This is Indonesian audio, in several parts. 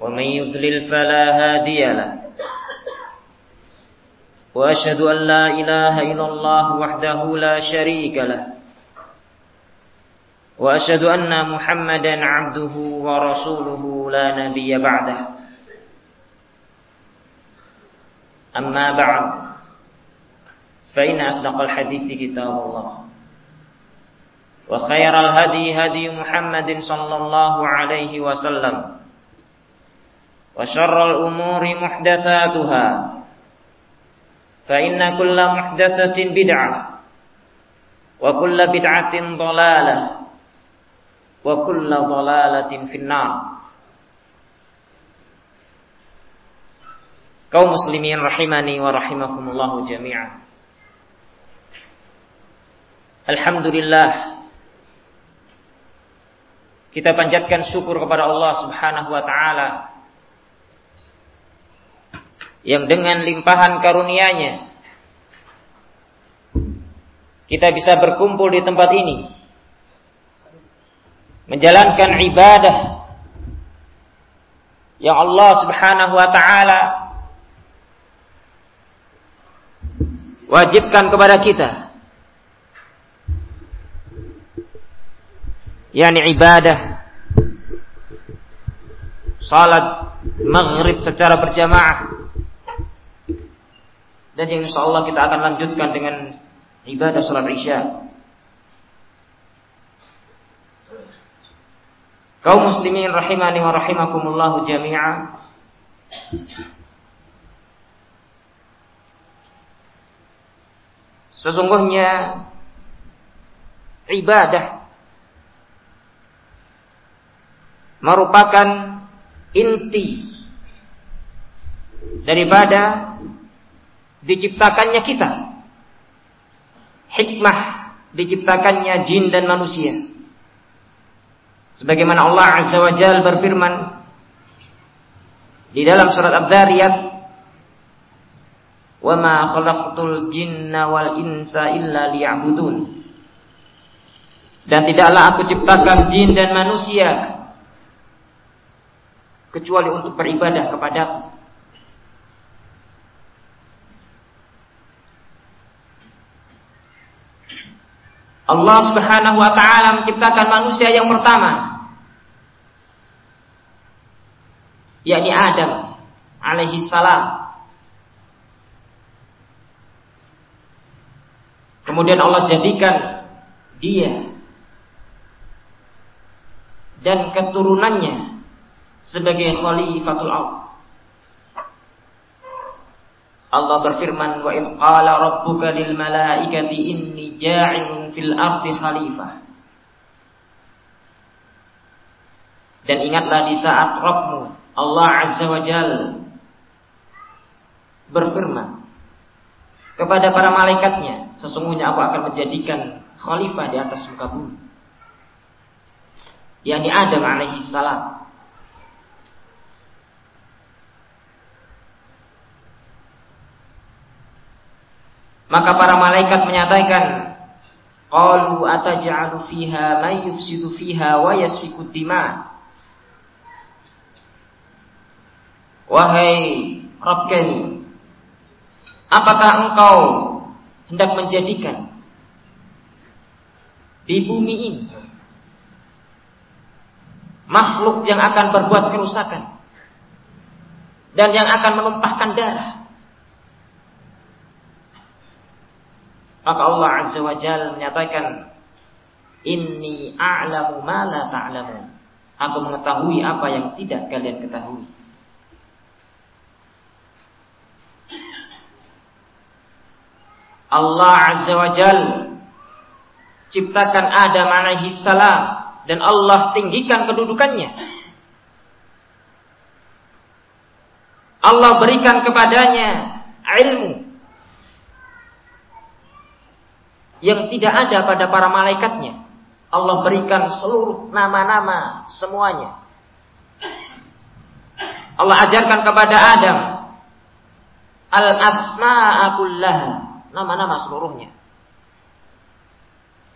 ومن يضلل فلا هادي له. وأشهد أن لا إله إلا الله وحده لا شريك له. وأشهد أن محمدا عبده ورسوله لا نبي بعده. أما بعد فإن أصدق الحديث كتاب الله. وخير الهدي هدي محمد صلى الله عليه وسلم. وشر الأمور محدثاتها فإن كل محدثة بدعة وكل بدعة ضلالة وكل ضلالة في النار kaum muslimin rahimani wa rahimakumullah jami'an Alhamdulillah kita panjatkan syukur kepada Allah Subhanahu wa taala yang dengan limpahan karunia-Nya. Kita bisa berkumpul di tempat ini. Menjalankan ibadah yang Allah Subhanahu wa taala wajibkan kepada kita. Yakni ibadah salat maghrib secara berjamaah dan yang insya Allah kita akan lanjutkan dengan ibadah salat isya. Kaum muslimin rahimani wa rahimakumullah jami'a. Sesungguhnya ibadah merupakan inti daripada diciptakannya kita. Hikmah diciptakannya jin dan manusia. Sebagaimana Allah Azza wa Jalla berfirman di dalam surat Ad-Dariyat, "Wa ma khalaqtul jinna wal insa illa liya'budun." Dan tidaklah aku ciptakan jin dan manusia kecuali untuk beribadah kepadaku. Allah Subhanahu wa taala menciptakan manusia yang pertama yakni Adam alaihi salam. Kemudian Allah jadikan dia dan keturunannya sebagai khalifatul ard. Allah berfirman wa in qala rabbuka lil malaikati inni ja'ilun fil ardi khalifah. Dan ingatlah di saat Rabbmu Allah Azza wa Jal berfirman kepada para malaikatnya, sesungguhnya aku akan menjadikan khalifah di atas muka bumi. yakni Adam alaihi salam. Maka para malaikat menyatakan, Qalu ataj'alu fiha may yufsidu fiha wa yasfiku dima. Wahai Rabb kami, apakah engkau hendak menjadikan di bumi ini makhluk yang akan berbuat kerusakan dan yang akan menumpahkan darah Maka Allah Azza wa Jal menyatakan, Inni a'lamu ma la ta'lamu. Aku mengetahui apa yang tidak kalian ketahui. Allah Azza wa Jal ciptakan Adam alaihi salam dan Allah tinggikan kedudukannya. Allah berikan kepadanya ilmu yang tidak ada pada para malaikatnya. Allah berikan seluruh nama-nama semuanya. Allah ajarkan kepada Adam al-asma'a kullaha, nama-nama seluruhnya.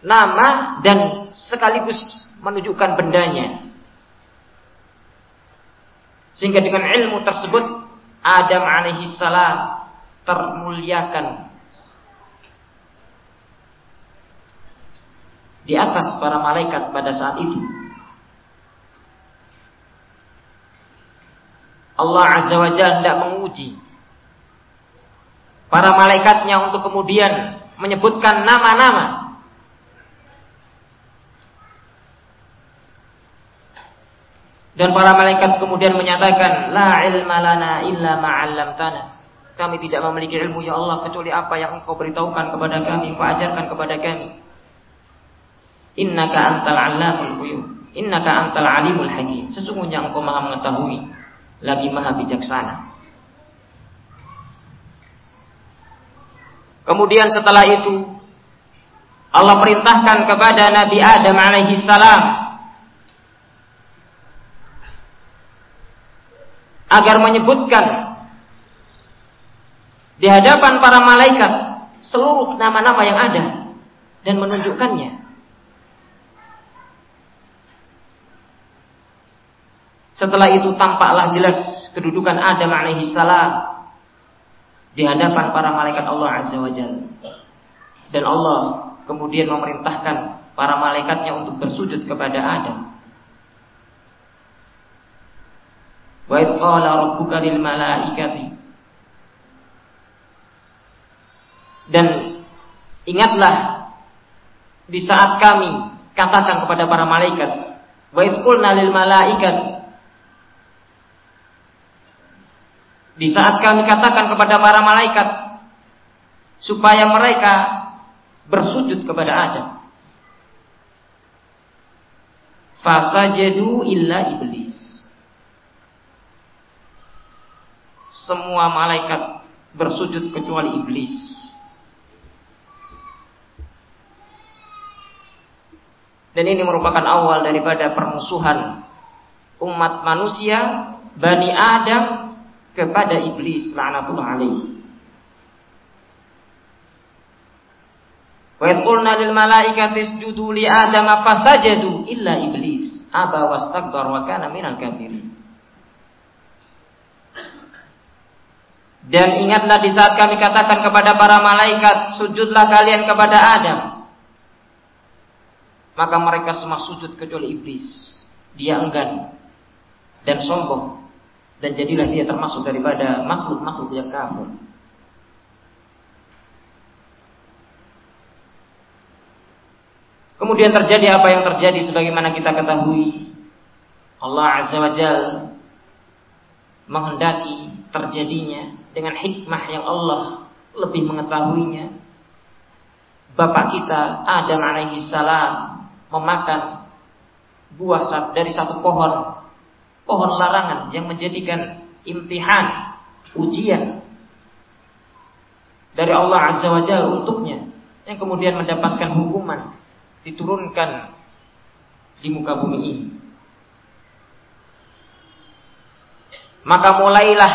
Nama dan sekaligus menunjukkan bendanya. Sehingga dengan ilmu tersebut Adam alaihi salam termuliakan di atas para malaikat pada saat itu. Allah Azza wa Jalla tidak menguji para malaikatnya untuk kemudian menyebutkan nama-nama. Dan para malaikat kemudian menyatakan, La ilma lana illa ma'allamtana. Kami tidak memiliki ilmu ya Allah kecuali apa yang engkau beritahukan kepada kami, engkau ajarkan kepada kami. Innaka antal allamul ghuyub. Innaka antal alimul hakim. Sesungguhnya engkau maha mengetahui lagi maha bijaksana. Kemudian setelah itu Allah perintahkan kepada Nabi Adam alaihi salam agar menyebutkan di hadapan para malaikat seluruh nama-nama yang ada dan menunjukkannya. Setelah itu tampaklah jelas kedudukan Adam alaihi salam di hadapan para malaikat Allah azza wajalla. Dan Allah kemudian memerintahkan para malaikatnya untuk bersujud kepada Adam. Wa idh qala rabbuka lil malaikati Dan ingatlah di saat kami katakan kepada para malaikat wa idh qulna lil malaikat Di saat kami katakan kepada para malaikat supaya mereka bersujud kepada Adam. Fasajadu illa iblis. Semua malaikat bersujud kecuali iblis. Dan ini merupakan awal daripada permusuhan umat manusia, Bani Adam kepada iblis laknatullah alaihi. Wa qulna lil malaikati isjudu li Adam fasajadu illa iblis aba wastakbar wa kana minal kafirin. Dan ingatlah di saat kami katakan kepada para malaikat, sujudlah kalian kepada Adam. Maka mereka semua sujud kecuali iblis. Dia enggan dan sombong dan jadilah dia termasuk daripada makhluk-makhluk yang kafir. Kemudian terjadi apa yang terjadi sebagaimana kita ketahui. Allah Azza wa Jal menghendaki terjadinya dengan hikmah yang Allah lebih mengetahuinya. Bapak kita Adam alaihi salam memakan buah dari satu pohon pohon larangan yang menjadikan imtihan, ujian dari Allah Azza wa Jalla untuknya yang kemudian mendapatkan hukuman diturunkan di muka bumi ini. Maka mulailah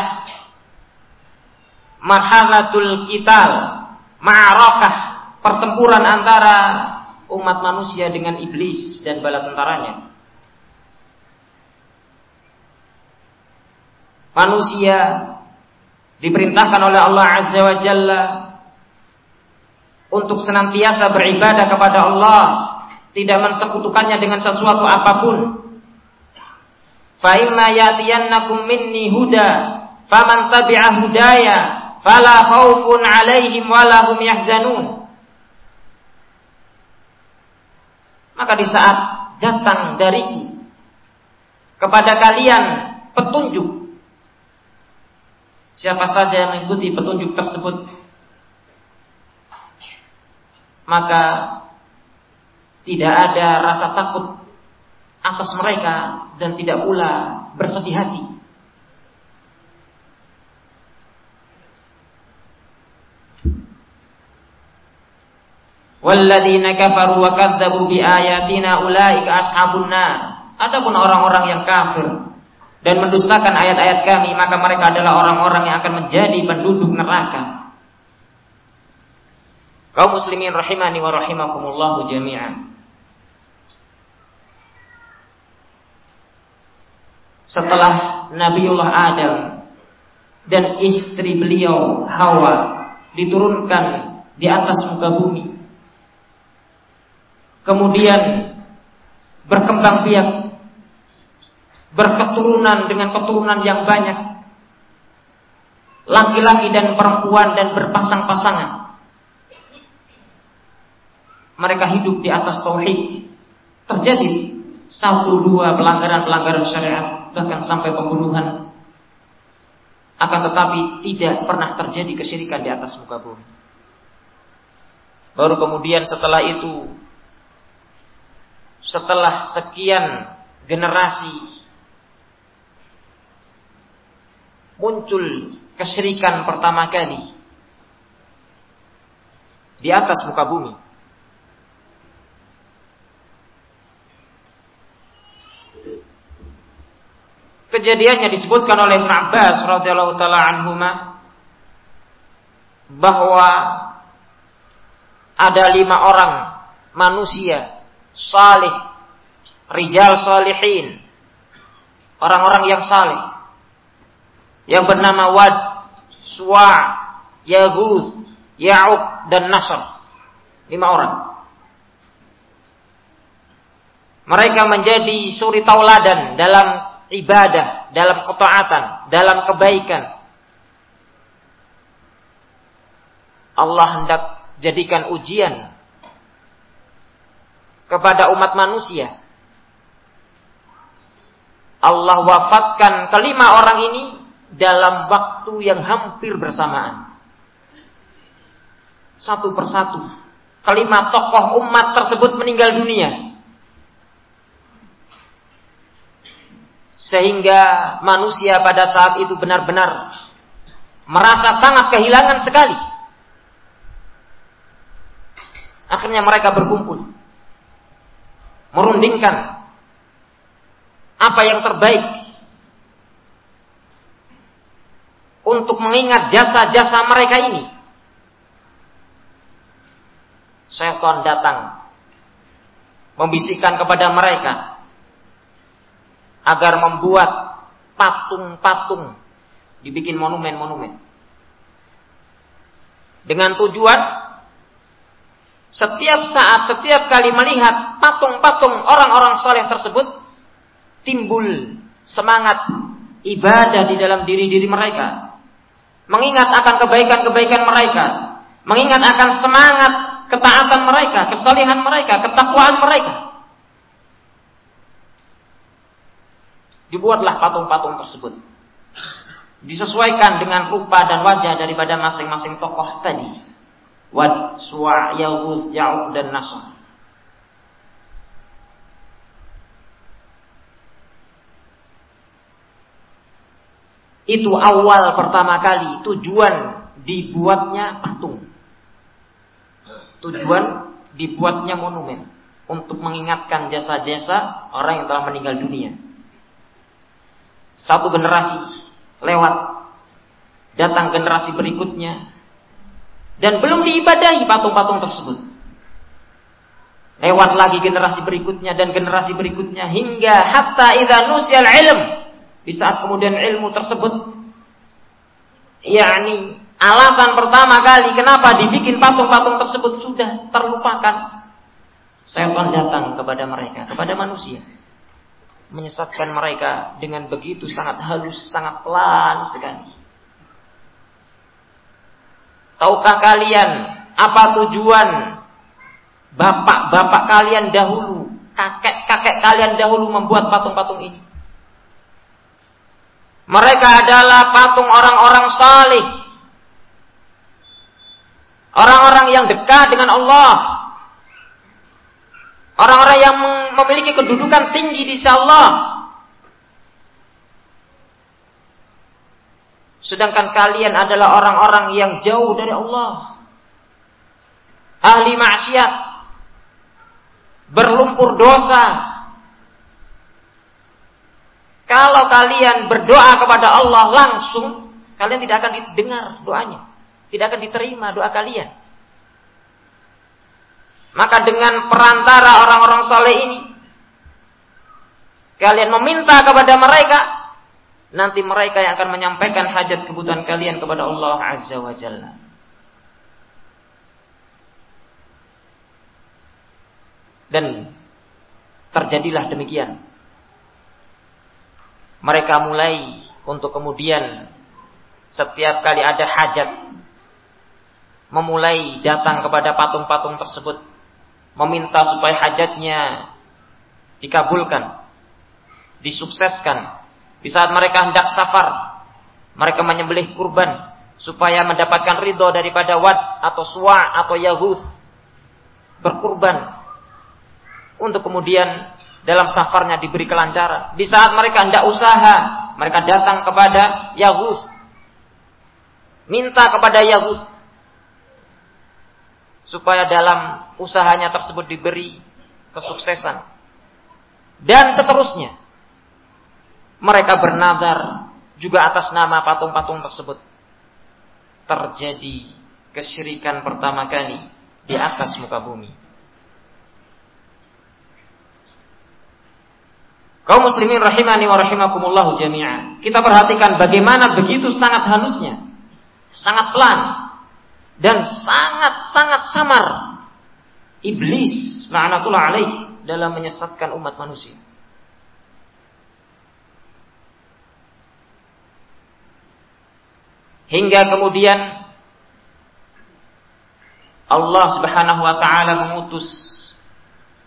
marhalatul kital, ma'arakah, pertempuran antara umat manusia dengan iblis dan bala tentaranya. Manusia diperintahkan oleh Allah Azza wa Jalla untuk senantiasa beribadah kepada Allah, tidak mensekutukannya dengan sesuatu apa pun. Fa imma yatiyannakum minni huda, faman tabi'a hudaya, fala khaufun 'alaihim wala hum yahzanun. Maka di saat datang dariku kepada kalian petunjuk Siapa saja yang mengikuti petunjuk tersebut maka tidak ada rasa takut atas mereka dan tidak pula bersedih hati. Walladina kafaru wa kadzdzabu biayatina ulaika ashabun nar. Adapun orang-orang yang kafir dan mendustakan ayat-ayat kami, maka mereka adalah orang-orang yang akan menjadi penduduk neraka. Kaum muslimin rahimani wa rahimakumullah jami'an. Setelah Nabiullah Adam dan istri beliau Hawa diturunkan di atas muka bumi. Kemudian berkembang biak berketurunan dengan keturunan yang banyak. Laki-laki dan perempuan dan berpasang-pasangan mereka hidup di atas tauhid. Terjadi satu dua pelanggaran-pelanggaran syariat bahkan sampai pembunuhan. Akan tetapi tidak pernah terjadi kesyirikan di atas muka bumi. Baru kemudian setelah itu setelah sekian generasi muncul kesyirikan pertama kali di atas muka bumi. Kejadiannya disebutkan oleh Ibn Abbas radhiyallahu taala anhuma bahwa ada lima orang manusia salih, rijal salihin, orang-orang yang saleh yang bernama Wad, Suwa, Yaguz, Ya'uq dan Nasr. Lima orang. Mereka menjadi suri tauladan dalam ibadah, dalam ketaatan, dalam kebaikan. Allah hendak jadikan ujian kepada umat manusia. Allah wafatkan kelima orang ini dalam waktu yang hampir bersamaan. Satu persatu. Kelima tokoh umat tersebut meninggal dunia. Sehingga manusia pada saat itu benar-benar merasa sangat kehilangan sekali. Akhirnya mereka berkumpul. Merundingkan apa yang terbaik untuk mengingat jasa-jasa mereka ini. Syaitan datang membisikkan kepada mereka agar membuat patung-patung dibikin monumen-monumen. Dengan tujuan setiap saat, setiap kali melihat patung-patung orang-orang soleh tersebut, timbul semangat ibadah di dalam diri-diri mereka. Mengingat akan kebaikan-kebaikan mereka. Mengingat akan semangat ketaatan mereka, kesalehan mereka, ketakwaan mereka. Dibuatlah patung-patung tersebut. Disesuaikan dengan rupa dan wajah daripada masing-masing tokoh tadi. Wad, Suwa, Ya'uq, dan Nasr. Itu awal pertama kali tujuan dibuatnya patung. Tujuan dibuatnya monumen untuk mengingatkan jasa-jasa orang yang telah meninggal dunia. Satu generasi lewat. Datang generasi berikutnya. Dan belum diibadahi patung-patung tersebut. Lewat lagi generasi berikutnya dan generasi berikutnya hingga hatta idza nusyal ilm. Di saat kemudian ilmu tersebut yakni alasan pertama kali kenapa dibikin patung-patung tersebut sudah terlupakan. Setan datang kepada mereka, kepada manusia menyesatkan mereka dengan begitu sangat halus, sangat pelan sekali. Tahukah kalian apa tujuan bapak-bapak kalian dahulu, kakek-kakek kalian dahulu membuat patung-patung ini? Mereka adalah patung orang-orang salih. Orang-orang yang dekat dengan Allah. Orang-orang yang memiliki kedudukan tinggi di sisi Allah. Sedangkan kalian adalah orang-orang yang jauh dari Allah. ahli maksiat, berlumpur dosa. Kalau kalian berdoa kepada Allah langsung, kalian tidak akan didengar doanya. Tidak akan diterima doa kalian. Maka dengan perantara orang-orang saleh ini, kalian meminta kepada mereka, nanti mereka yang akan menyampaikan hajat kebutuhan kalian kepada Allah Azza wa Jalla. Dan terjadilah demikian. Mereka mulai untuk kemudian setiap kali ada hajat memulai datang kepada patung-patung tersebut meminta supaya hajatnya dikabulkan, disukseskan. Di saat mereka hendak safar, mereka menyembelih kurban supaya mendapatkan ridho daripada Wad atau Suwa atau Yahud berkurban untuk kemudian dalam safarnya diberi kelancaran. Di saat mereka hendak usaha, mereka datang kepada Yahud. Minta kepada Yahud supaya dalam usahanya tersebut diberi kesuksesan. Dan seterusnya. Mereka bernadar juga atas nama patung-patung tersebut. Terjadi kesyirikan pertama kali di atas muka bumi. Kaum muslimin rahimani wa rahimakumullahu jami'an. Kita perhatikan bagaimana begitu sangat halusnya. Sangat pelan. Dan sangat-sangat samar. Iblis la'anatullah alaih dalam menyesatkan umat manusia. Hingga kemudian Allah Subhanahu wa taala mengutus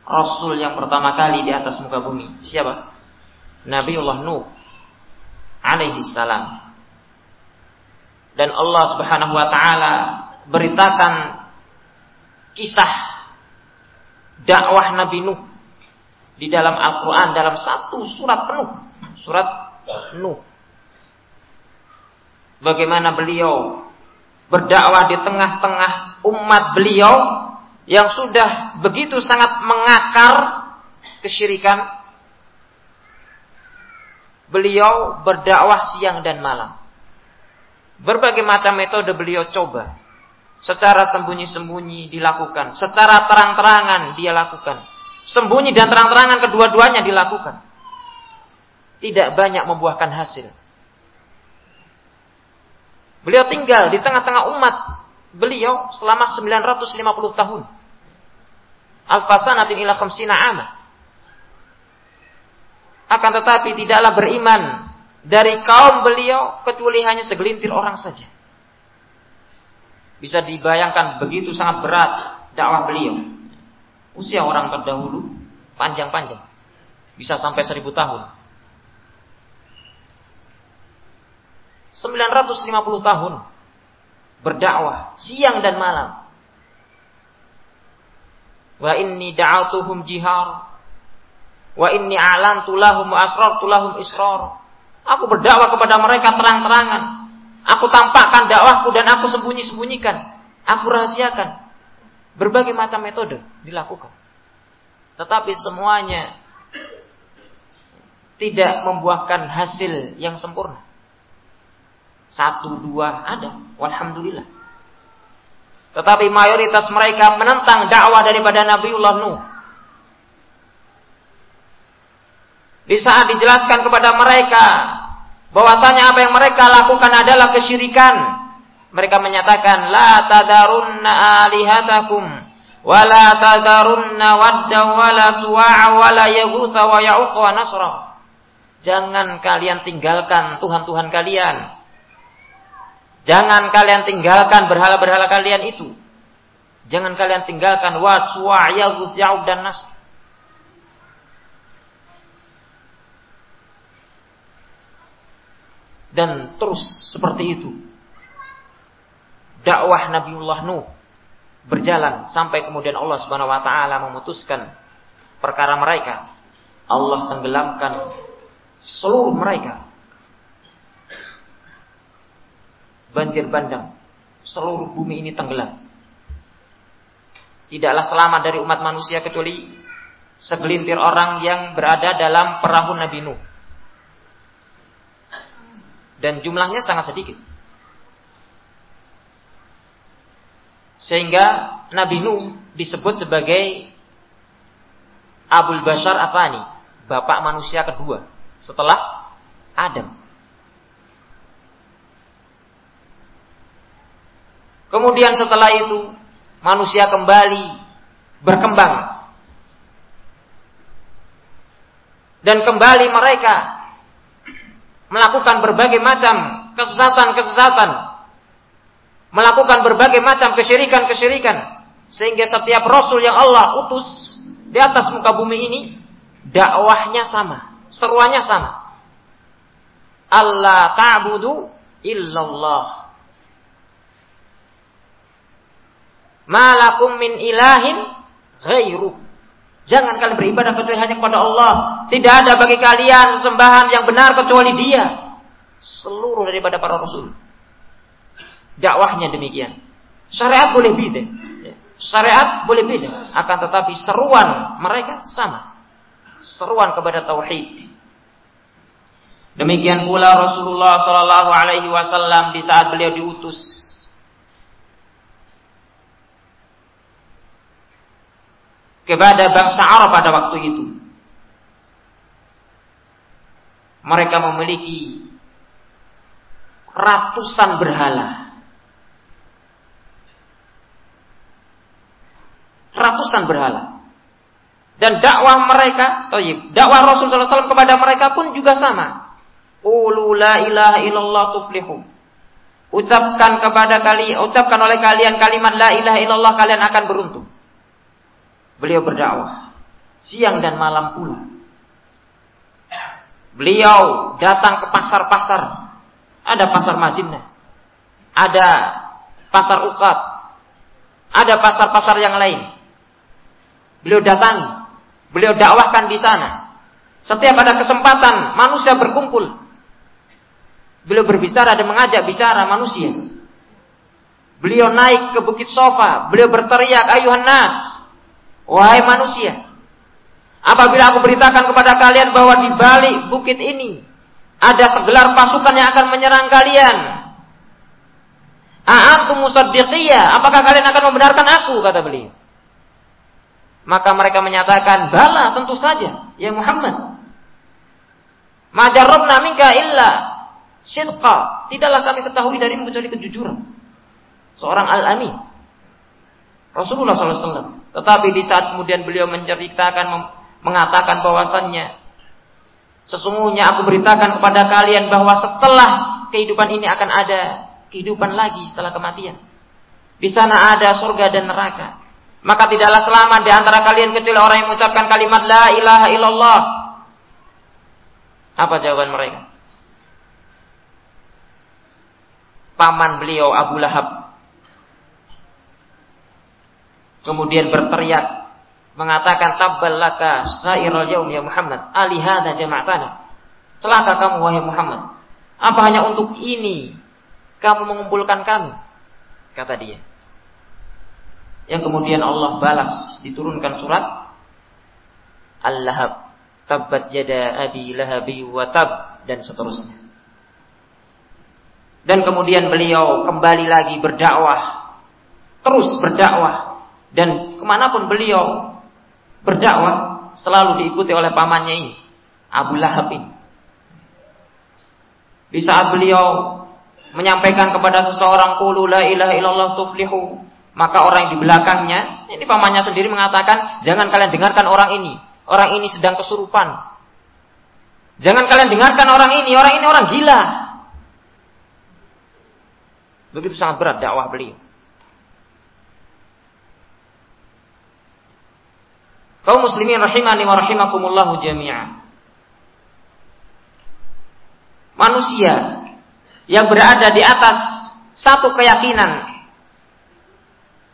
rasul yang pertama kali di atas muka bumi. Siapa? Nabiullah Nuh alaihi salam. Dan Allah Subhanahu wa taala beritakan kisah dakwah Nabi Nuh di dalam Al-Qur'an dalam satu surat penuh, surat Nuh. Bagaimana beliau berdakwah di tengah-tengah umat beliau yang sudah begitu sangat mengakar kesyirikan beliau berdakwah siang dan malam. Berbagai macam metode beliau coba. Secara sembunyi-sembunyi dilakukan. Secara terang-terangan dia lakukan. Sembunyi dan terang-terangan kedua-duanya dilakukan. Tidak banyak membuahkan hasil. Beliau tinggal di tengah-tengah umat beliau selama 950 tahun. Al-fasanatin ila khamsina amah. Akan tetapi tidaklah beriman dari kaum beliau kecuali hanya segelintir orang saja. Bisa dibayangkan begitu sangat berat dakwah beliau. Usia orang terdahulu panjang-panjang. Bisa sampai seribu tahun. 950 tahun berdakwah siang dan malam. Wa inni da'atuhum jihar Wa inni a'lantu lahum wa asrartu lahum israr. Aku berdakwah kepada mereka terang-terangan. Aku tampakkan dakwahku dan aku sembunyi-sembunyikan. Aku rahasiakan. Berbagai macam metode dilakukan. Tetapi semuanya tidak membuahkan hasil yang sempurna. Satu dua ada, walhamdulillah. Tetapi mayoritas mereka menentang dakwah daripada Nabiullah Nuh Di saat dijelaskan kepada mereka bahwasanya apa yang mereka lakukan adalah kesyirikan, mereka menyatakan la tadarunna alihatakum wa la tadarunna wadda wa la suwa'a wa la yaghutha wa ya'uq wa nasra. Jangan kalian tinggalkan Tuhan-Tuhan kalian. Jangan kalian tinggalkan berhala-berhala kalian itu. Jangan kalian tinggalkan Suwa', Yaghus, Ya'uq dan Nasr. Dan terus seperti itu. Dakwah Nabiullah Nuh berjalan sampai kemudian Allah Subhanahu wa taala memutuskan perkara mereka. Allah tenggelamkan seluruh mereka. Banjir bandang, seluruh bumi ini tenggelam. tidaklah selamat dari umat manusia kecuali segelintir orang yang berada dalam perahu Nabi Nuh. Dan jumlahnya sangat sedikit. Sehingga Nabi Nuh disebut sebagai Abul Bashar Afani, bapak manusia kedua setelah Adam. Kemudian setelah itu manusia kembali berkembang. Dan kembali mereka melakukan berbagai macam kesesatan-kesesatan. Melakukan berbagai macam kesyirikan-kesyirikan. Sehingga setiap rasul yang Allah utus di atas muka bumi ini dakwahnya sama, seruannya sama. Allah ta'budu illallah. Malakum min ilahin ghairu. Jangan kalian beribadah kecuali hanya kepada Allah. Tidak ada bagi kalian sesembahan yang benar kecuali Dia. Seluruh daripada para rasul. Dakwahnya demikian. Syariat boleh beda. Ya. Syariat boleh beda. Akan tetapi seruan mereka sama. Seruan kepada tauhid. Demikian pula Rasulullah Shallallahu Alaihi Wasallam di saat beliau diutus kepada bangsa Arab pada waktu itu. Mereka memiliki ratusan berhala. Ratusan berhala. Dan dakwah mereka, dakwah Rasulullah SAW kepada mereka pun juga sama. Ulu la ilaha illallah tuflihu. Ucapkan kepada kali, ucapkan oleh kalian kalimat la ilaha illallah kalian akan beruntung. Beliau berdakwah siang dan malam pula. Beliau datang ke pasar-pasar. Ada pasar Madinah. Ada pasar Uqad. Ada pasar-pasar yang lain. Beliau datang. Beliau dakwahkan di sana. Setiap ada kesempatan manusia berkumpul. Beliau berbicara dan mengajak bicara manusia. Beliau naik ke bukit sofa. Beliau berteriak, ayuhan nas. Wahai manusia, apabila aku beritakan kepada kalian bahwa di balik bukit ini ada segelar pasukan yang akan menyerang kalian. A'antum musaddiqiyah, apakah kalian akan membenarkan aku kata beliau. Maka mereka menyatakan, "Bala, tentu saja, ya Muhammad." Majarrabna minka illa sidqa. Tidaklah kami ketahui darimu kecuali kejujuran. Seorang al-amin. Rasulullah SAW. Tetapi di saat kemudian beliau menceritakan mengatakan bahwasannya sesungguhnya aku beritakan kepada kalian bahwa setelah kehidupan ini akan ada kehidupan lagi setelah kematian. Di sana ada surga dan neraka. Maka tidaklah selamat di antara kalian kecil orang yang mengucapkan kalimat la ilaha illallah. Apa jawaban mereka? Paman beliau Abu Lahab kemudian berteriak mengatakan tabballaka sairul yaum ya Muhammad alihada jama'tana celaka kamu wahai Muhammad. Apa hanya untuk ini kamu mengumpulkan kami? Kata dia. Yang kemudian Allah balas diturunkan surat Al-Lahab tabbat jada abi lahabi wa tab dan seterusnya. Dan kemudian beliau kembali lagi berdakwah terus berdakwah dan ke mana pun beliau berdakwah selalu diikuti oleh pamannya ini, Abu Lahab ini. Di saat beliau menyampaikan kepada seseorang qulu la ilaha tuflihu, maka orang di belakangnya, ini pamannya sendiri mengatakan, jangan kalian dengarkan orang ini. Orang ini sedang kesurupan. Jangan kalian dengarkan orang ini, orang ini orang gila. Begitu sangat berat dakwah beliau. Kaum muslimin rahimani wa rahimakumullahu jami'an. Manusia yang berada di atas satu keyakinan,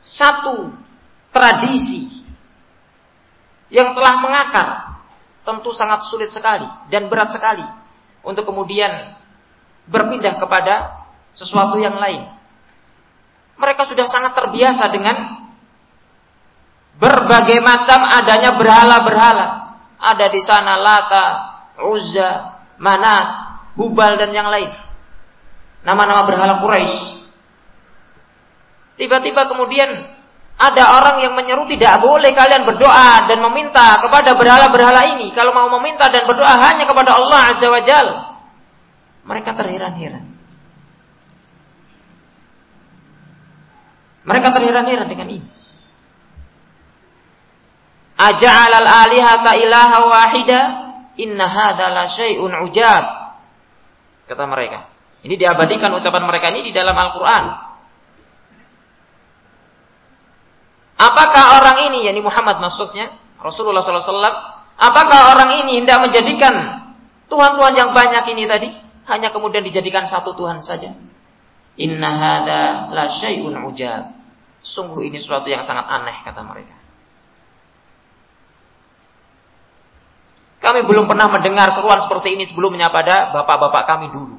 satu tradisi yang telah mengakar, tentu sangat sulit sekali dan berat sekali untuk kemudian berpindah kepada sesuatu yang lain. Mereka sudah sangat terbiasa dengan berbagai macam adanya berhala-berhala. Ada di sana Lata, Uzza, Manat, Hubal dan yang lain. Nama-nama berhala Quraisy. Tiba-tiba kemudian ada orang yang menyeru tidak boleh kalian berdoa dan meminta kepada berhala-berhala ini. Kalau mau meminta dan berdoa hanya kepada Allah Azza wa Jal. Mereka terheran-heran. Mereka terheran-heran dengan ini. Aja'al al-alihata ilaha wahida inna hadha la syai'un ujab. Kata mereka. Ini diabadikan ucapan mereka ini di dalam Al-Quran. Apakah orang ini, yakni Muhammad maksudnya, Rasulullah SAW, apakah orang ini hendak menjadikan Tuhan-Tuhan yang banyak ini tadi, hanya kemudian dijadikan satu Tuhan saja? Inna hada la syai'un ujab. Sungguh ini sesuatu yang sangat aneh, kata mereka. Kami belum pernah mendengar seruan seperti ini sebelumnya pada bapak-bapak kami dulu.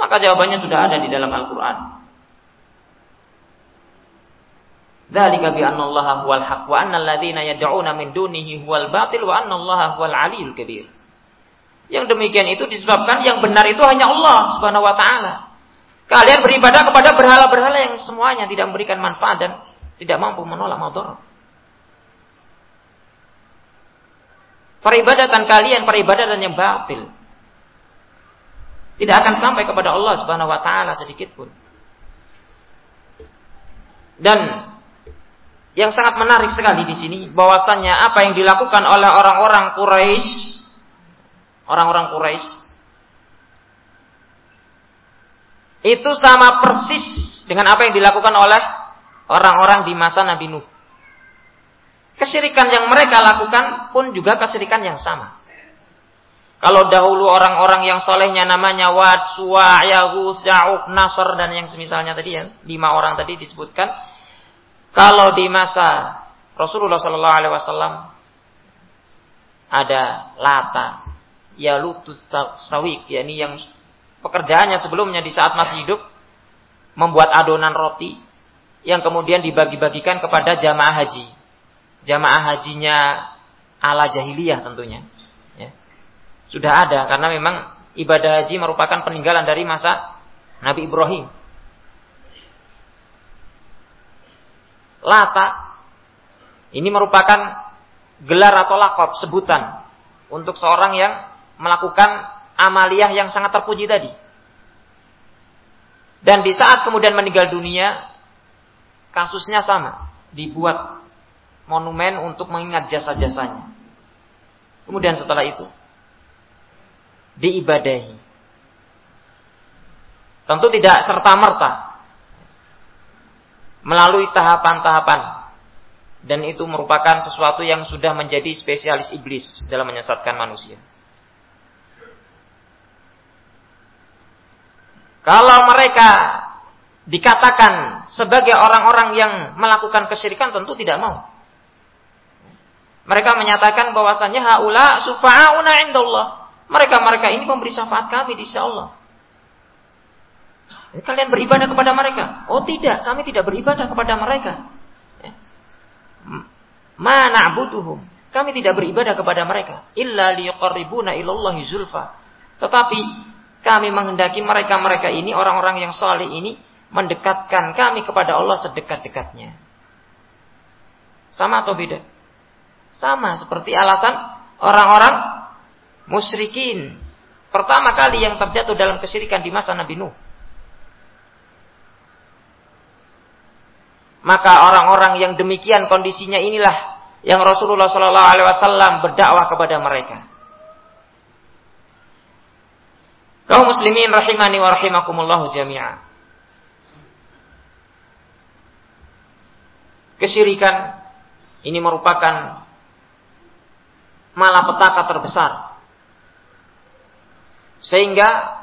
Maka jawabannya sudah ada di dalam Al-Quran. Dzalika bi anna Allah huwal haq wa anna alladziina yad'una min dunihi huwal batil wa anna Allah huwal aliyul kabir. Yang demikian itu disebabkan yang benar itu hanya Allah Subhanahu wa taala. Kalian beribadah kepada berhala-berhala yang semuanya tidak memberikan manfaat dan tidak mampu menolak madarat. Peribadatan kalian peribadatan yang batil tidak akan sampai kepada Allah Subhanahu wa taala sedikit pun. Dan yang sangat menarik sekali di sini bahwasannya apa yang dilakukan oleh orang-orang Quraisy orang-orang Quraisy itu sama persis dengan apa yang dilakukan oleh orang-orang di masa Nabi Nuh. Kesyirikan yang mereka lakukan pun juga kesyirikan yang sama. Kalau dahulu orang-orang yang solehnya namanya Wad, Suwa, Yagus, Ja'uk, Nasr, dan yang semisalnya tadi ya, lima orang tadi disebutkan. Kalau di masa Rasulullah Sallallahu Alaihi Wasallam ada Lata, ya Lutus Sawik, yakni yang pekerjaannya sebelumnya di saat masih hidup membuat adonan roti yang kemudian dibagi-bagikan kepada jamaah haji. Jamaah hajinya ala jahiliyah tentunya sudah ada karena memang ibadah haji merupakan peninggalan dari masa Nabi Ibrahim. Lata ini merupakan gelar atau lakop sebutan untuk seorang yang melakukan amaliyah yang sangat terpuji tadi. Dan di saat kemudian meninggal dunia, kasusnya sama, dibuat monumen untuk mengingat jasa-jasanya. Kemudian setelah itu, diibadahi. Tentu tidak serta-merta melalui tahapan-tahapan dan itu merupakan sesuatu yang sudah menjadi spesialis iblis dalam menyesatkan manusia. Kalau mereka dikatakan sebagai orang-orang yang melakukan kesyirikan tentu tidak mau. Mereka menyatakan bahwasannya haula sufa'auna indallah. Mereka-mereka ini memberi syafaat kami di Allah. Jadi, kalian beribadah kepada mereka? Oh tidak, kami tidak beribadah kepada mereka. Ya. Mana butuhum? Kami tidak beribadah kepada mereka. Illa liyuqarribuna ilallahi zulfa. Tetapi kami menghendaki mereka-mereka ini, orang-orang yang soleh ini, mendekatkan kami kepada Allah sedekat-dekatnya. Sama atau beda? Sama seperti alasan orang-orang musyrikin. Pertama kali yang terjatuh dalam kesyirikan di masa Nabi Nuh. Maka orang-orang yang demikian kondisinya inilah yang Rasulullah Shallallahu Alaihi Wasallam berdakwah kepada mereka. Kaum muslimin rahimani wa rahimakumullahu jami'a. Kesyirikan ini merupakan malapetaka terbesar sehingga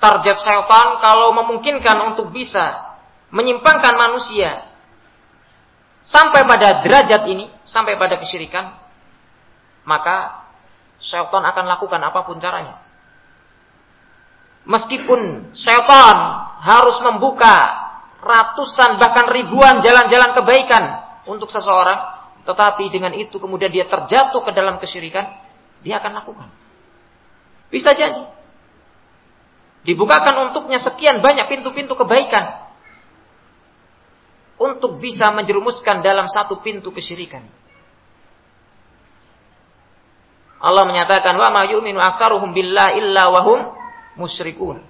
target setan kalau memungkinkan untuk bisa menyimpangkan manusia sampai pada derajat ini, sampai pada kesyirikan, maka setan akan lakukan apa pun caranya. Meskipun setan harus membuka ratusan bahkan ribuan jalan-jalan kebaikan untuk seseorang, tetapi dengan itu kemudian dia terjatuh ke dalam kesyirikan, dia akan lakukan. Bisa jadi. Dibukakan untuknya sekian banyak pintu-pintu kebaikan untuk bisa menjerumuskan dalam satu pintu kesyirikan. Allah menyatakan wa ma yu'minu aktsaruhum billahi illa wa hum musyrikun.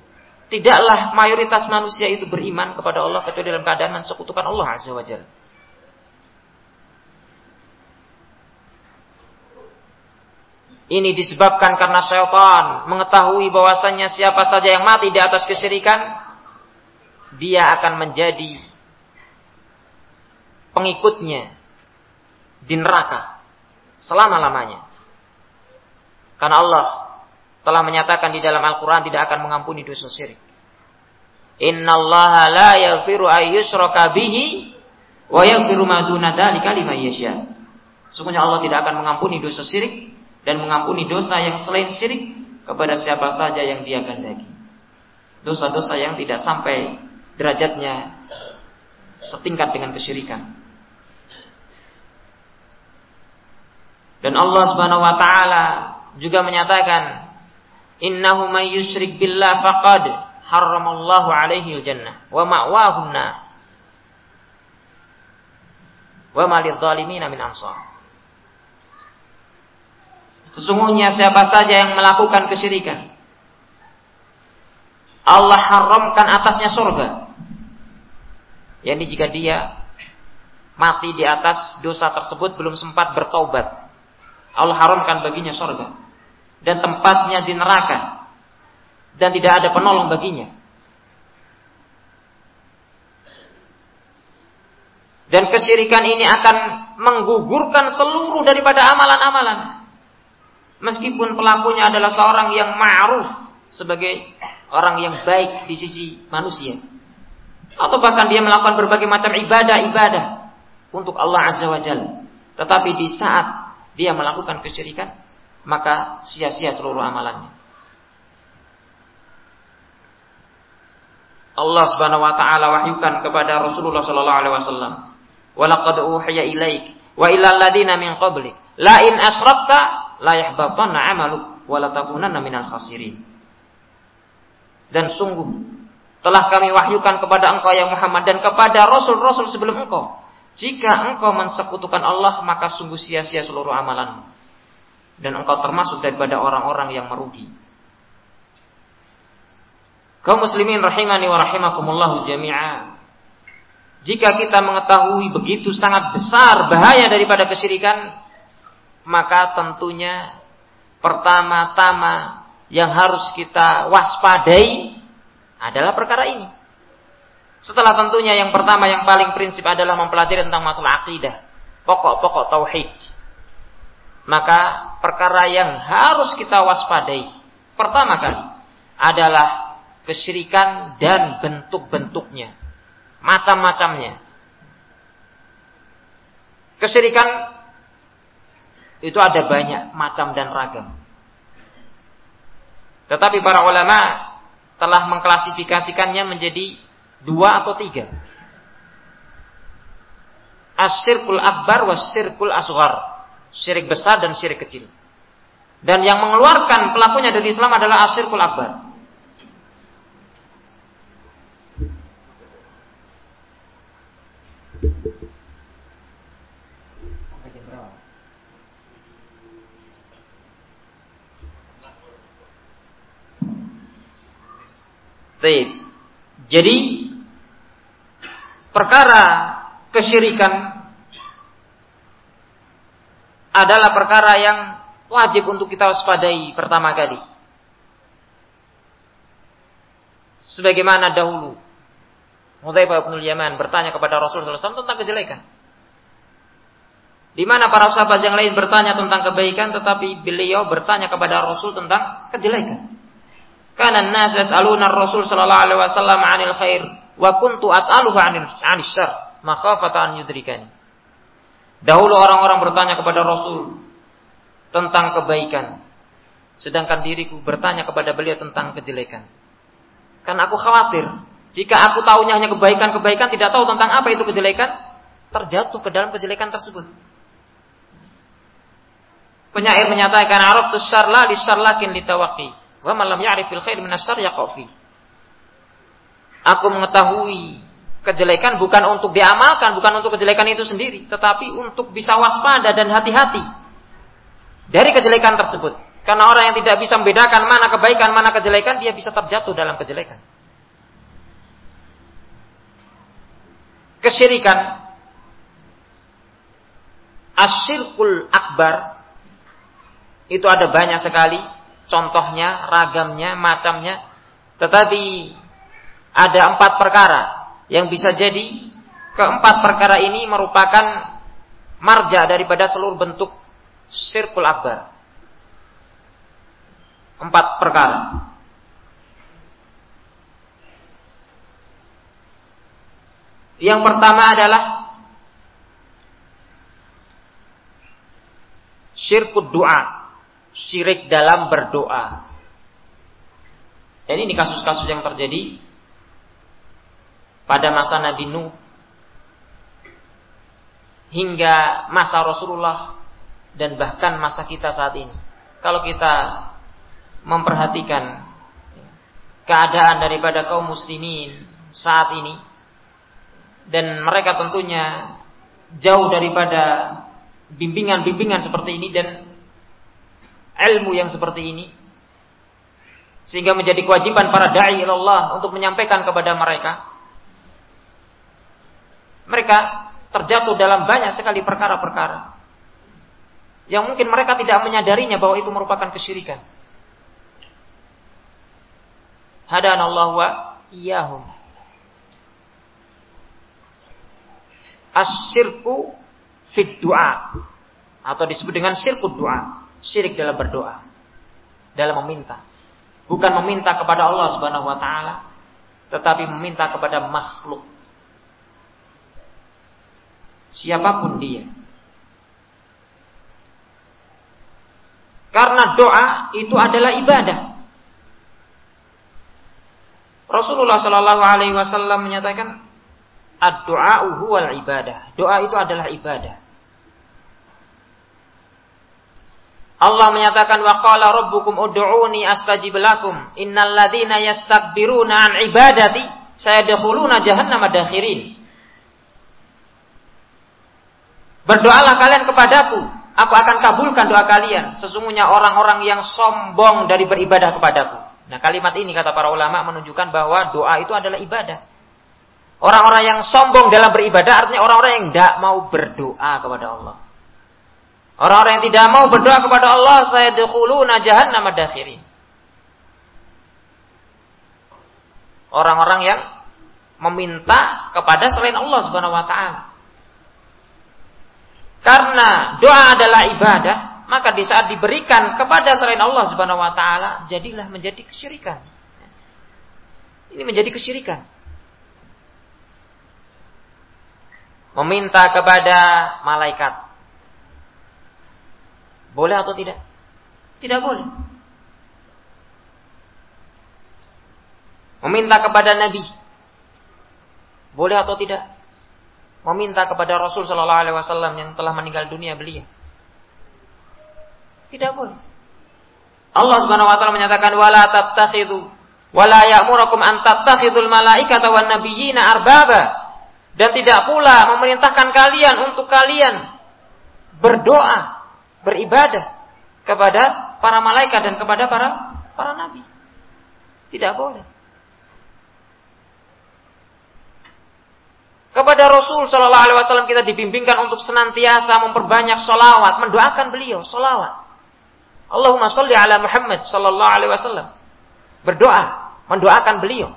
Tidaklah mayoritas manusia itu beriman kepada Allah kecuali dalam keadaan mensekutukan Allah Azza wa Jalla. Ini disebabkan karena syaitan mengetahui bahwasannya siapa saja yang mati di atas kesyirikan, dia akan menjadi pengikutnya di neraka selama-lamanya. Karena Allah telah menyatakan di dalam Al-Quran tidak akan mengampuni dosa syirik. Inna Allah la yaghfiru ayyushraka bihi wa yaghfiru ma duna dzalika liman yasha. Sungguhnya Allah tidak akan mengampuni dosa syirik dan mengampuni dosa yang selain syirik kepada siapa saja yang dia kehendaki. Dosa-dosa yang tidak sampai derajatnya setingkat dengan kesyirikan. Dan Allah Subhanahu wa taala juga menyatakan innahu may yusyrik billah faqad harramallahu alaihi jannah wa ma'wahu wa ma lidh min ansar. Sesungguhnya siapa saja yang melakukan kesyirikan, Allah haramkan atasnya surga. Yani jika dia mati di atas dosa tersebut belum sempat bertaubat, Allah haramkan baginya surga dan tempatnya di neraka dan tidak ada penolong baginya. Dan kesyirikan ini akan menggugurkan seluruh daripada amalan-amalan. Meskipun pelakunya adalah seorang yang ma'ruf sebagai orang yang baik di sisi manusia. Atau bahkan dia melakukan berbagai macam ibadah-ibadah untuk Allah Azza wa Jalla. Tetapi di saat dia melakukan kesyirikan, maka sia-sia seluruh amalannya. Allah Subhanahu wa taala wahyukan kepada Rasulullah sallallahu alaihi wasallam, "Wa laqad uhiya ilaik wa ila alladziina min qablik la in asyrakta la yahbatanna amaluk wa la takunanna minal khasirin. Dan sungguh telah kami wahyukan kepada engkau ya Muhammad dan kepada rasul-rasul sebelum engkau. Jika engkau mensekutukan Allah, maka sungguh sia-sia seluruh amalanmu. Dan engkau termasuk daripada orang-orang yang merugi. Kaum muslimin rahimani wa rahimakumullahu jami'a. Jika kita mengetahui begitu sangat besar bahaya daripada kesyirikan, maka tentunya pertama-tama yang harus kita waspadai adalah perkara ini. Setelah tentunya yang pertama yang paling prinsip adalah mempelajari tentang masalah akidah, pokok-pokok tauhid. Maka perkara yang harus kita waspadai pertama kali adalah kesyirikan dan bentuk-bentuknya, macam-macamnya. Kesyirikan itu ada banyak macam dan ragam. Tetapi para ulama telah mengklasifikasikannya menjadi dua atau tiga. Asyirkul akbar was syirkul asghar. Syirik besar dan syirik kecil. Dan yang mengeluarkan pelakunya dari Islam adalah asyirkul akbar. Baik. Jadi perkara kesyirikan adalah perkara yang wajib untuk kita waspadai pertama kali. Sebagaimana dahulu Hudzaifah bin Yaman bertanya kepada Rasulullah SAW tentang kejelekan. Di mana para sahabat yang lain bertanya tentang kebaikan, tetapi beliau bertanya kepada Rasul tentang kejelekan. Karena nas yas'aluna Rasul sallallahu alaihi wasallam 'anil khair wa kuntu as'aluhu 'anil 'anil syarr makhafata an yudrikani. Dahulu orang-orang bertanya kepada Rasul tentang kebaikan, sedangkan diriku bertanya kepada beliau tentang kejelekan. Karena aku khawatir Jika aku tahunya hanya kebaikan-kebaikan, tidak tahu tentang apa itu kejelekan, terjatuh ke dalam kejelekan tersebut. Penyair menyatakan araf tu syarla li syarlakin litawaqi. Wa man lam ya'rifil khair min asyar yaqafi. Aku mengetahui kejelekan bukan untuk diamalkan, bukan untuk kejelekan itu sendiri, tetapi untuk bisa waspada dan hati-hati dari kejelekan tersebut. Karena orang yang tidak bisa membedakan mana kebaikan, mana kejelekan, dia bisa terjatuh dalam kejelekan. Kesyirikan asyirkul akbar itu ada banyak sekali contohnya, ragamnya, macamnya. Tetapi ada empat perkara yang bisa jadi keempat perkara ini merupakan marja daripada seluruh bentuk sirkul akbar. Empat perkara. Yang pertama adalah syirkul doa syirik dalam berdoa. Dan ini kasus-kasus yang terjadi pada masa Nabi Nuh hingga masa Rasulullah dan bahkan masa kita saat ini. Kalau kita memperhatikan keadaan daripada kaum muslimin saat ini dan mereka tentunya jauh daripada bimbingan-bimbingan seperti ini dan ilmu yang seperti ini. Sehingga menjadi kewajiban para dai Allah untuk menyampaikan kepada mereka. Mereka terjatuh dalam banyak sekali perkara-perkara. Yang mungkin mereka tidak menyadarinya bahwa itu merupakan kesyirikan. Hadan Allah wa iyahum. Asyirku fit du'a. Atau disebut dengan syirku du'a syirik dalam berdoa, dalam meminta. Bukan meminta kepada Allah Subhanahu wa taala, tetapi meminta kepada makhluk. Siapa pun dia. Karena doa itu adalah ibadah. Rasulullah Shallallahu Alaihi Wasallam menyatakan, "Ad-doa huwal ibadah." Doa itu adalah ibadah. Allah menyatakan wa qala rabbukum ud'uni astajib lakum innal ladzina yastakbiruna an ibadati sayadkhuluna jahannam dakhirin Berdoalah kalian kepadaku, aku akan kabulkan doa kalian. Sesungguhnya orang-orang yang sombong dari beribadah kepadaku. Nah, kalimat ini kata para ulama menunjukkan bahwa doa itu adalah ibadah. Orang-orang yang sombong dalam beribadah artinya orang-orang yang tidak mau berdoa kepada Allah. Orang-orang yang tidak mau berdoa kepada Allah, saya dekhuluna jahannam dakhirin. Orang-orang yang meminta kepada selain Allah Subhanahu wa taala. Karena doa adalah ibadah, maka di saat diberikan kepada selain Allah Subhanahu wa taala, jadilah menjadi kesyirikan. Ini menjadi kesyirikan. Meminta kepada malaikat boleh atau tidak? Tidak boleh. Meminta kepada Nabi. Boleh atau tidak? Meminta kepada Rasul Shallallahu Alaihi Wasallam yang telah meninggal dunia beliau. Tidak boleh. Allah Subhanahu Wa Taala menyatakan wala tattakhidhu wala ya'murukum an tattakhidul malaikata wan nabiyyina arbaba dan tidak pula memerintahkan kalian untuk kalian berdoa beribadah kepada para malaikat dan kepada para para nabi. Tidak boleh. Kepada Rasul Shallallahu Alaihi Wasallam kita dibimbingkan untuk senantiasa memperbanyak solawat, mendoakan beliau solawat. Allahumma salli ala Muhammad Sallallahu Alaihi Wasallam. Berdoa, mendoakan beliau.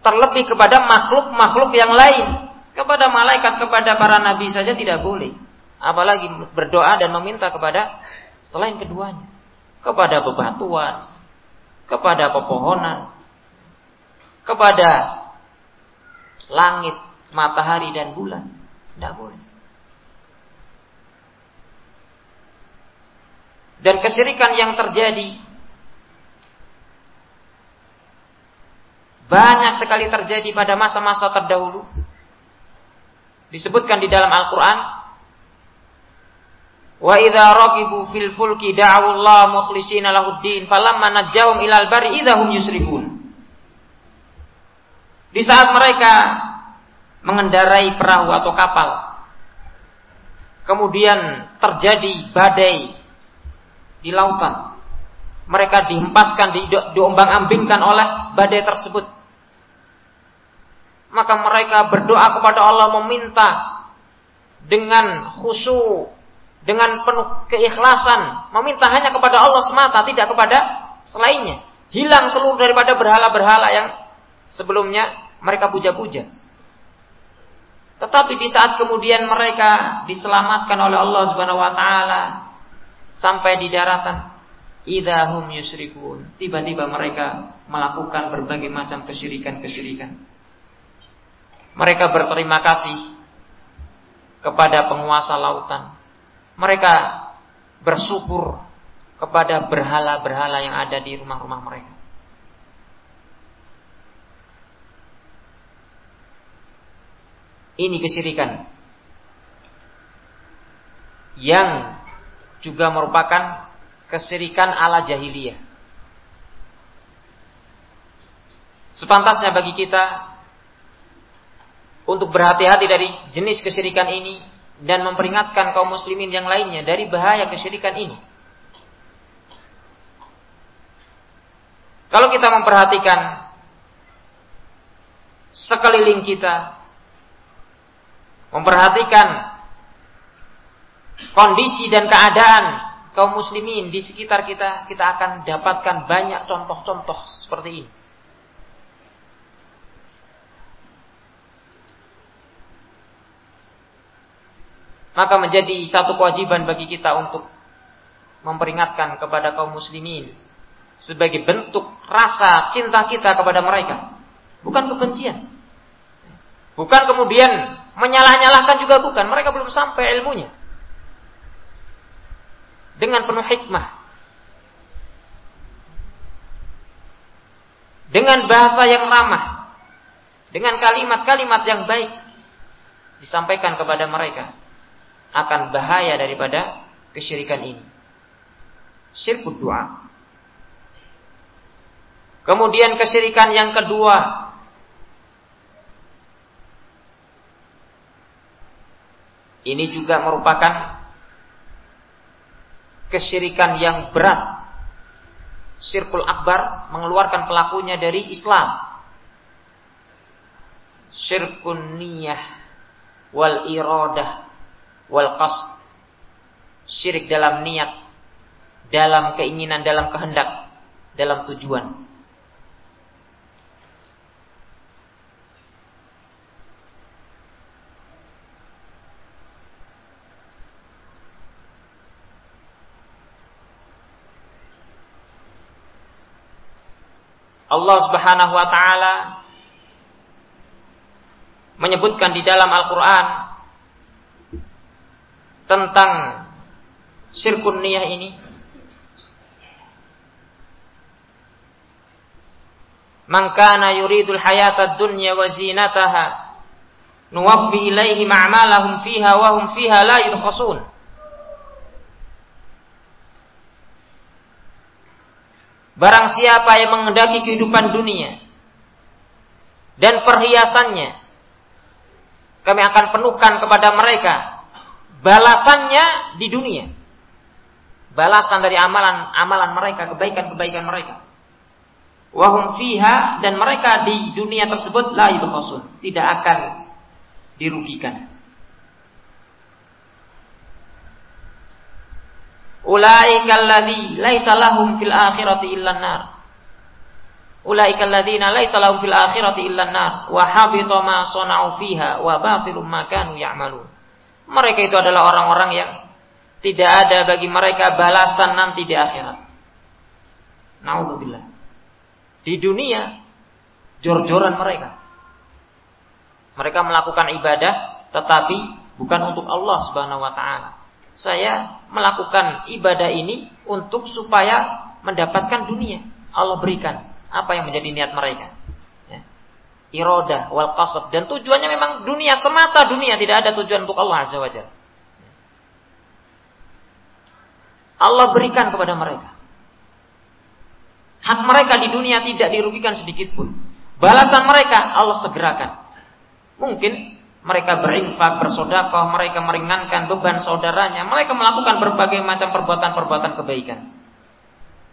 Terlebih kepada makhluk-makhluk yang lain. Kepada malaikat, kepada para nabi saja tidak boleh. Apalagi berdoa dan meminta kepada selain keduanya. Kepada bebatuan, kepada pepohonan, kepada langit, matahari dan bulan. Tidak boleh. dan kesyirikan yang terjadi banyak sekali terjadi pada masa-masa terdahulu. Disebutkan di dalam Al-Qur'an Wa idza raqibu fil fulki da'u Allah mukhlishina lahuddin falamma najjahum ilal bari idahum yusrifun. Di saat mereka mengendarai perahu atau kapal kemudian terjadi badai di lautan. Mereka dihempaskan, diombang-ambingkan oleh badai tersebut. Maka mereka berdoa kepada Allah meminta dengan khusyuk, dengan penuh keikhlasan, meminta hanya kepada Allah semata, tidak kepada selainnya. Hilang seluruh daripada berhala-berhala yang sebelumnya mereka puja-puja. Tetapi di saat kemudian mereka diselamatkan oleh Allah Subhanahu wa taala sampai di daratan idahum yusrikun tiba-tiba mereka melakukan berbagai macam kesyirikan-kesyirikan mereka berterima kasih kepada penguasa lautan mereka bersyukur kepada berhala-berhala yang ada di rumah-rumah mereka ini kesyirikan yang juga merupakan kesirikan ala jahiliyah. Sepantasnya bagi kita untuk berhati-hati dari jenis kesirikan ini dan memperingatkan kaum muslimin yang lainnya dari bahaya kesirikan ini. Kalau kita memperhatikan sekeliling kita, memperhatikan kondisi dan keadaan kaum muslimin di sekitar kita, kita akan dapatkan banyak contoh-contoh seperti ini. Maka menjadi satu kewajiban bagi kita untuk memperingatkan kepada kaum muslimin sebagai bentuk rasa cinta kita kepada mereka, bukan kebencian. Bukan kemudian menyalah-nyalahkan juga bukan, mereka belum sampai ilmunya dengan penuh hikmah. Dengan bahasa yang ramah. Dengan kalimat-kalimat yang baik. Disampaikan kepada mereka. Akan bahaya daripada kesyirikan ini. Syirkut doa. Kemudian kesyirikan yang kedua ini juga merupakan kesyirikan yang berat. Sirkul akbar mengeluarkan pelakunya dari Islam. Syirkun niyah wal iradah wal qasd. Syirik dalam niat, dalam keinginan, dalam kehendak, dalam tujuan. Allah Subhanahu wa taala menyebutkan di dalam Al-Qur'an tentang syirkun niyah ini. Man kana yuridul hayata dunya wa zinataha nuwaffi ilaihim a'malahum fiha wa hum fiha la yudkhasun Barang siapa yang mengendaki kehidupan dunia dan perhiasannya, kami akan penuhkan kepada mereka balasannya di dunia. Balasan dari amalan-amalan mereka, kebaikan-kebaikan mereka. Wahum fiha dan mereka di dunia tersebut la yubkhasun, tidak akan dirugikan. Ulaika alladzi laisa lahum fil akhirati illa nar. Ulaika alladzina laisa lahum fil akhirati illa nar wa habita ma sana'u fiha wa batilum ma kanu ya'malun. Mereka itu adalah orang-orang yang tidak ada bagi mereka balasan nanti di akhirat. Nauzubillah. Di dunia jor-joran mereka. Mereka melakukan ibadah tetapi bukan untuk Allah Subhanahu wa taala saya melakukan ibadah ini untuk supaya mendapatkan dunia. Allah berikan apa yang menjadi niat mereka. Iroda wal qasab dan tujuannya memang dunia semata dunia, tidak ada tujuan untuk Allah Azza. Allah berikan kepada mereka. Hak mereka di dunia tidak dirugikan sedikit pun. Balasan mereka Allah segerakan. Mungkin mereka berinfak, bersodakoh, mereka meringankan beban saudaranya, mereka melakukan berbagai macam perbuatan-perbuatan kebaikan.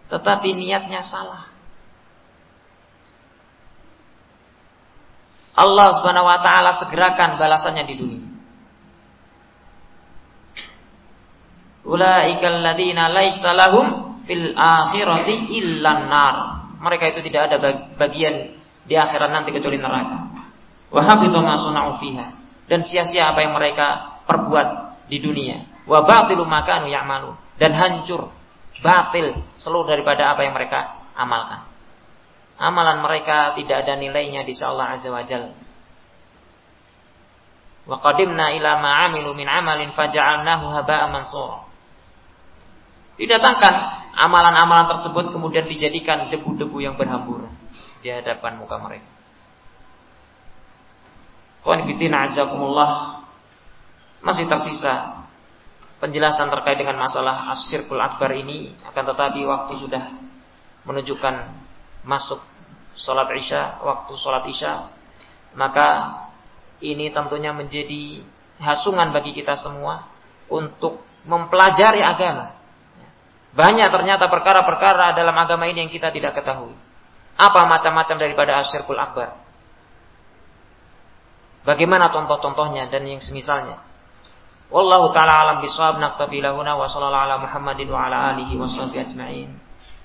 Tetapi niatnya salah. Allah Subhanahu wa taala segerakan balasannya di dunia. Ulaikal ladzina laisa lahum fil akhirati illan nar. Mereka itu tidak ada bagian di akhirat nanti kecuali neraka. Wa habitu ma suna'u fiha. Dan sia-sia apa yang mereka perbuat di dunia. Wa batilu ma kanu ya'malu. Dan hancur, batil seluruh daripada apa yang mereka amalkan. Amalan mereka tidak ada nilainya di Allah Azza wa Jalla. Wa qadimna ila ma amilu min amalin faja'alnahu haba'an mansura. Didatangkan amalan-amalan tersebut kemudian dijadikan debu-debu yang berhamburan di hadapan muka mereka. Qanifitina azakumullah masih tersisa penjelasan terkait dengan masalah asyirkul akbar ini akan tetapi waktu sudah menunjukkan masuk sholat isya waktu sholat isya maka ini tentunya menjadi hasungan bagi kita semua untuk mempelajari agama banyak ternyata perkara-perkara dalam agama ini yang kita tidak ketahui. Apa macam-macam daripada asyirkul akbar. Bagaimana contoh-contohnya dan yang semisalnya. Wallahu ta'ala alam bisawab naktabi lahuna wa sallallahu ala Muhammadin wa ala alihi wa sahbihi ajma'in.